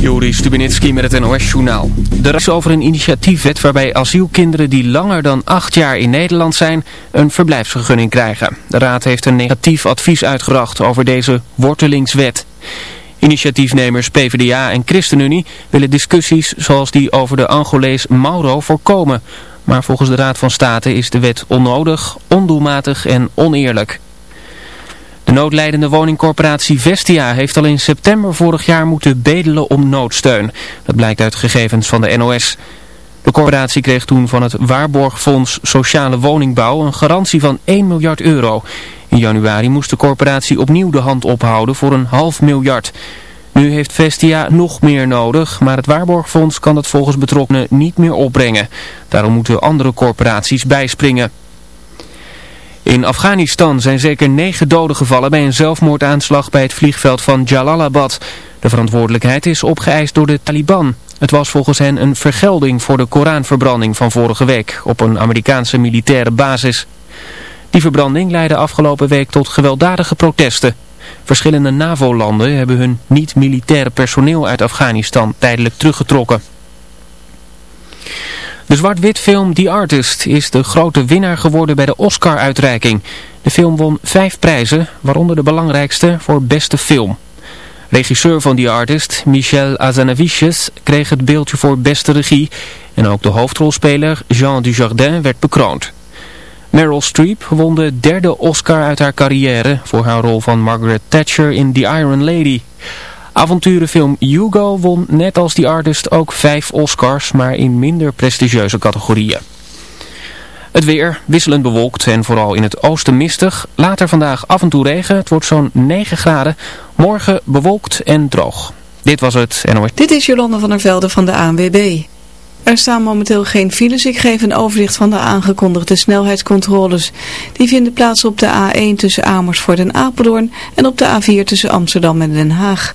Joris Stubenitski met het NOS-journaal. De is over een initiatiefwet waarbij asielkinderen die langer dan acht jaar in Nederland zijn een verblijfsvergunning krijgen. De Raad heeft een negatief advies uitgebracht over deze wortelingswet. Initiatiefnemers PvdA en ChristenUnie willen discussies zoals die over de Angolees Mauro voorkomen. Maar volgens de Raad van State is de wet onnodig, ondoelmatig en oneerlijk. De noodlijdende woningcorporatie Vestia heeft al in september vorig jaar moeten bedelen om noodsteun. Dat blijkt uit gegevens van de NOS. De corporatie kreeg toen van het Waarborgfonds Sociale Woningbouw een garantie van 1 miljard euro. In januari moest de corporatie opnieuw de hand ophouden voor een half miljard. Nu heeft Vestia nog meer nodig, maar het Waarborgfonds kan dat volgens betrokkenen niet meer opbrengen. Daarom moeten andere corporaties bijspringen. In Afghanistan zijn zeker negen doden gevallen bij een zelfmoordaanslag bij het vliegveld van Jalalabad. De verantwoordelijkheid is opgeëist door de Taliban. Het was volgens hen een vergelding voor de Koranverbranding van vorige week op een Amerikaanse militaire basis. Die verbranding leidde afgelopen week tot gewelddadige protesten. Verschillende NAVO-landen hebben hun niet-militaire personeel uit Afghanistan tijdelijk teruggetrokken. De zwart-wit film The Artist is de grote winnaar geworden bij de Oscar-uitreiking. De film won vijf prijzen, waaronder de belangrijkste voor beste film. Regisseur van The Artist, Michel Azanavicius, kreeg het beeldje voor beste regie. En ook de hoofdrolspeler Jean Dujardin werd bekroond. Meryl Streep won de derde Oscar uit haar carrière voor haar rol van Margaret Thatcher in The Iron Lady. Avonturenfilm Hugo won net als die artist ook vijf Oscars, maar in minder prestigieuze categorieën. Het weer wisselend bewolkt en vooral in het oosten mistig. Later vandaag af en toe regen. Het wordt zo'n 9 graden. Morgen bewolkt en droog. Dit was het NOS. Dit is Jolanda van der Velde van de ANWB. Er staan momenteel geen files. Ik geef een overzicht van de aangekondigde snelheidscontroles. Die vinden plaats op de A1 tussen Amersfoort en Apeldoorn en op de A4 tussen Amsterdam en Den Haag.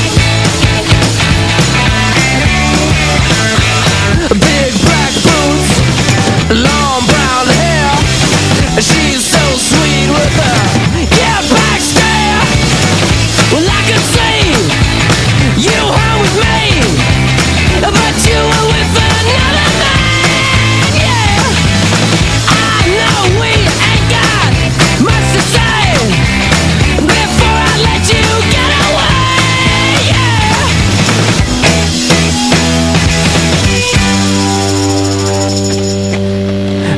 Lord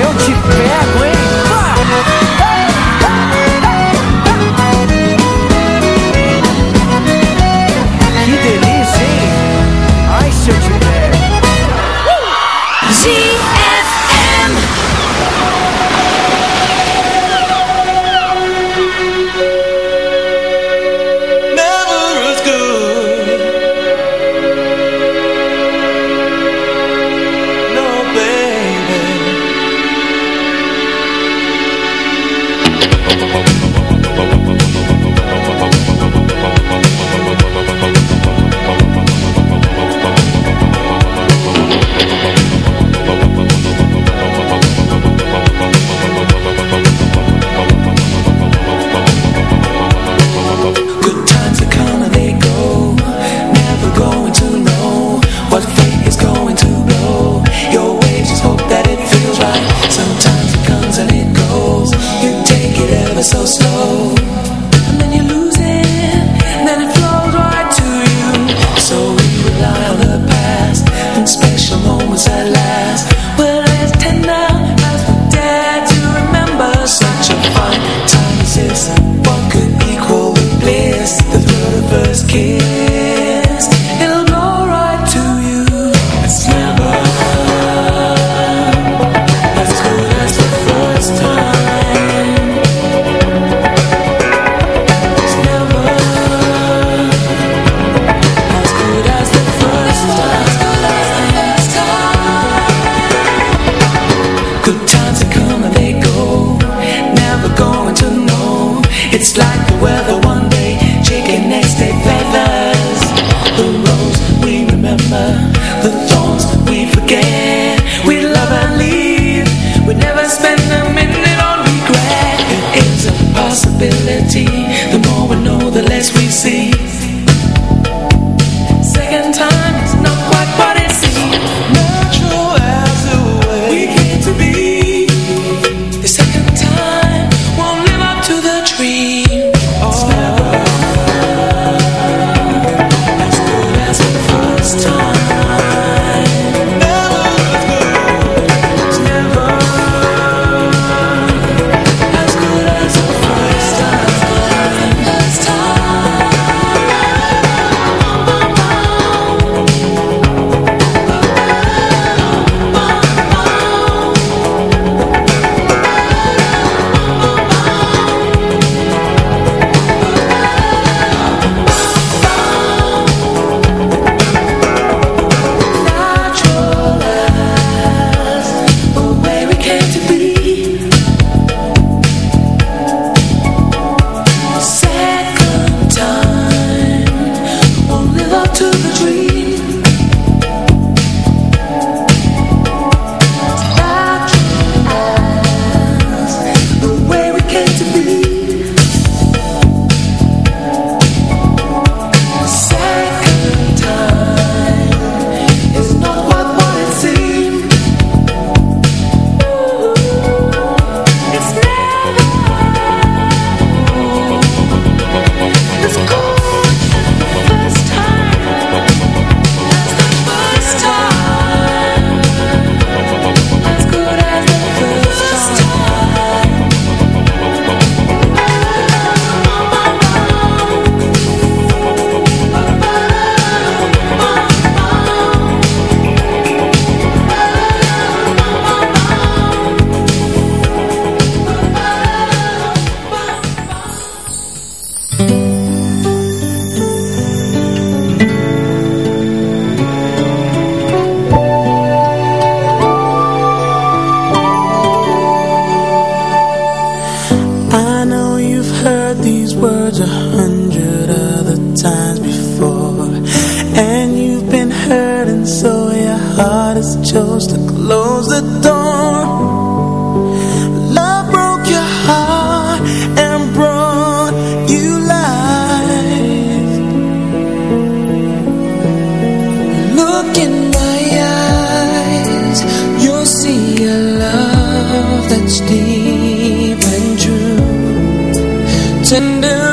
eu te And.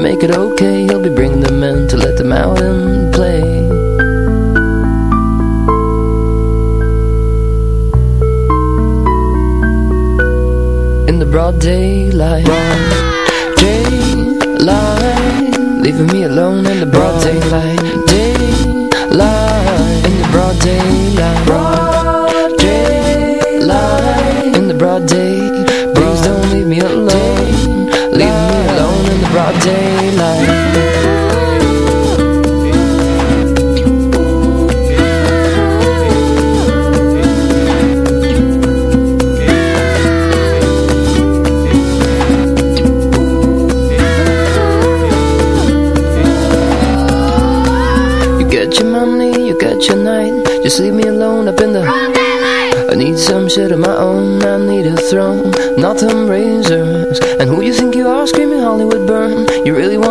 Make it okay He'll be bringing them in to let them out and play. In the broad daylight Daylight Leaving me alone in the broad daylight Daylight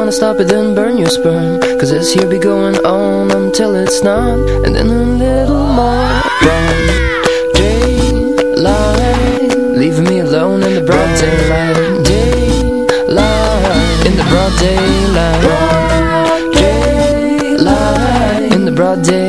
wanna stop it then burn your sperm. Cause this here be going on until it's not. And then a little more. Brown Daylight Leaving me alone in the broad daylight. Daylight In the broad daylight. Daylight In the broad day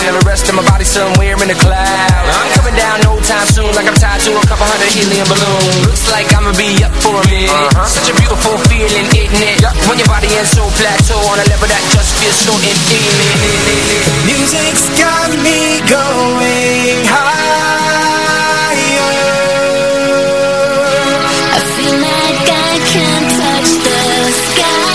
And the rest of my body somewhere in the clouds I'm coming down no time soon Like I'm tied to a couple hundred helium balloons Looks like I'ma be up for a minute uh -huh. Such a beautiful feeling, isn't it? Yep. When your body is so plateau On a level that just feels so infinite Music's got me going higher I feel like I can touch the sky.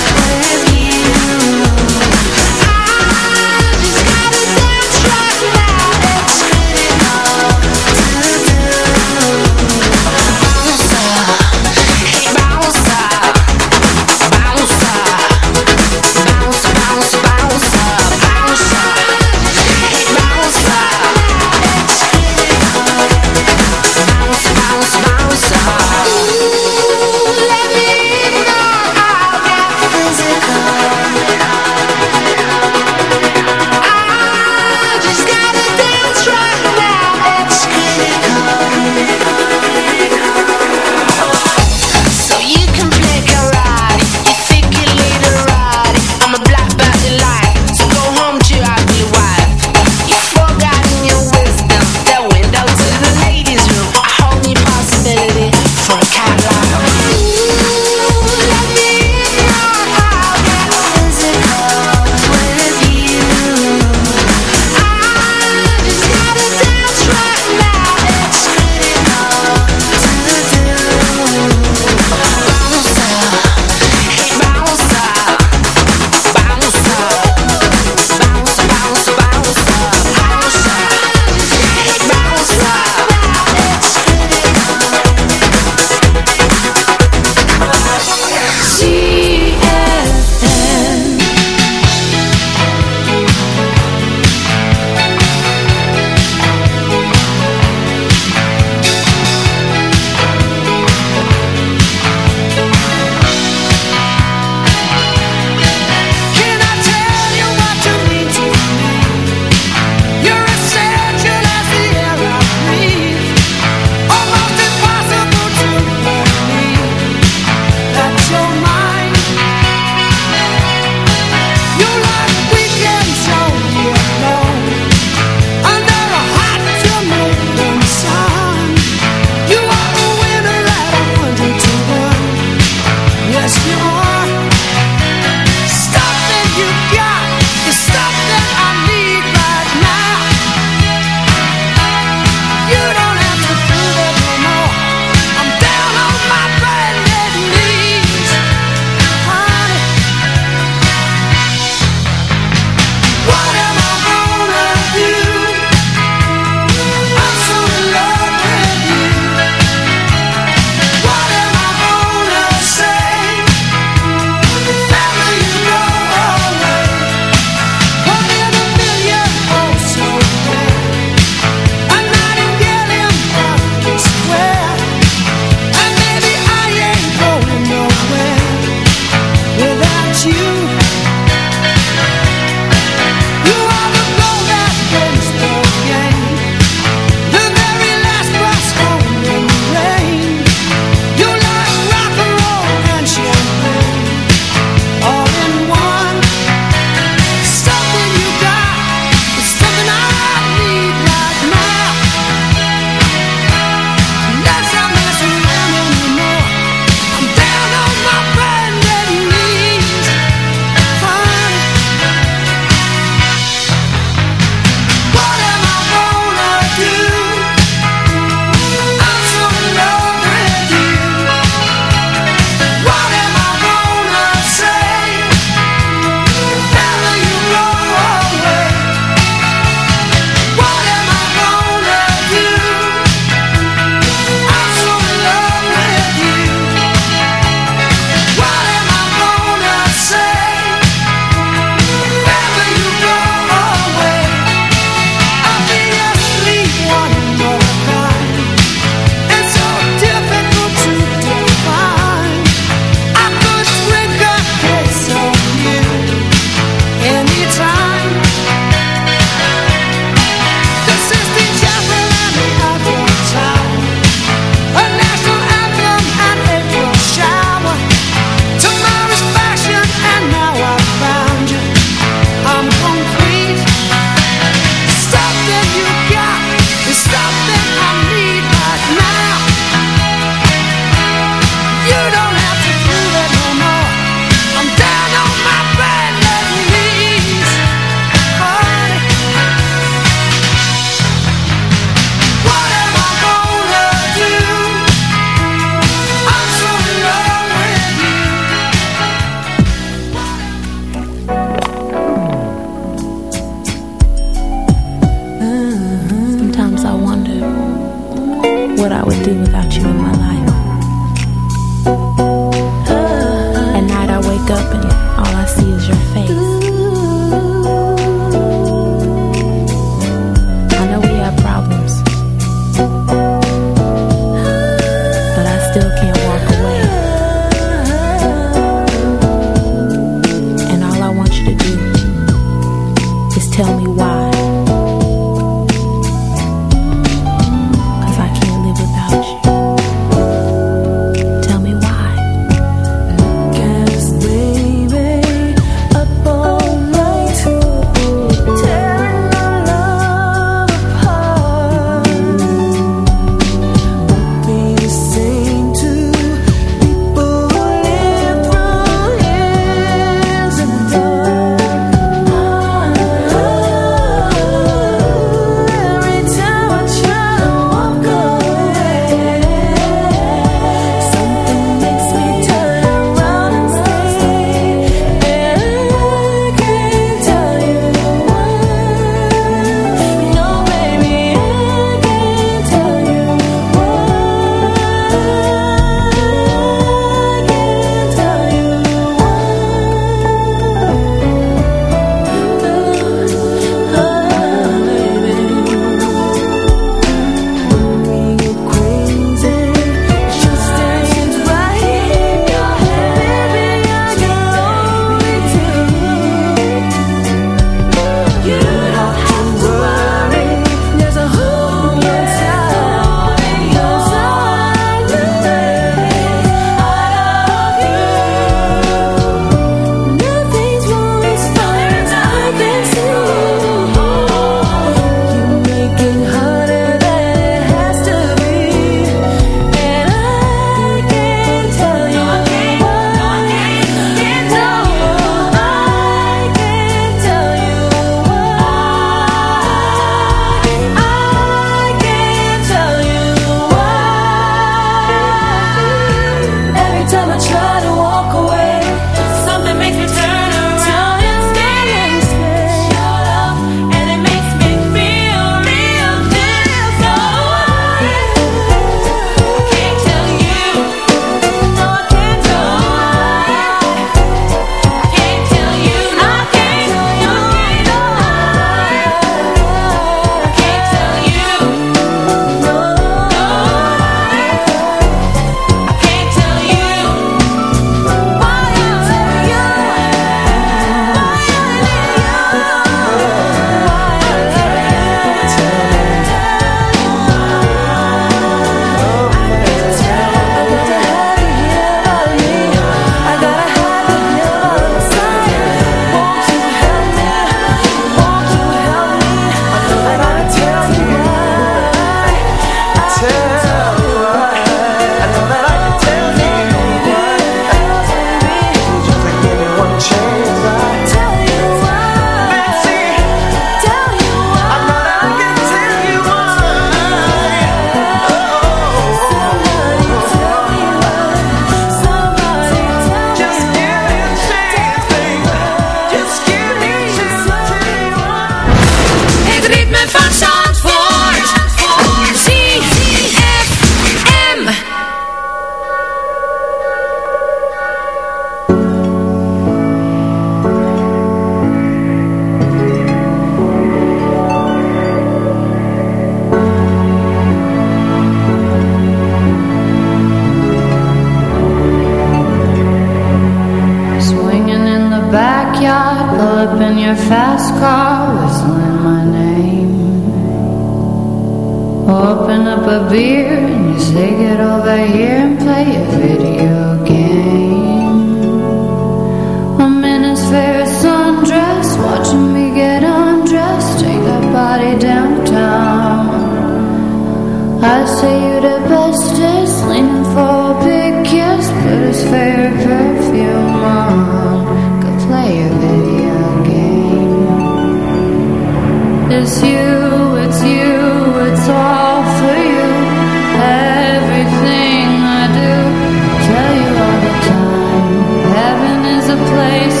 A place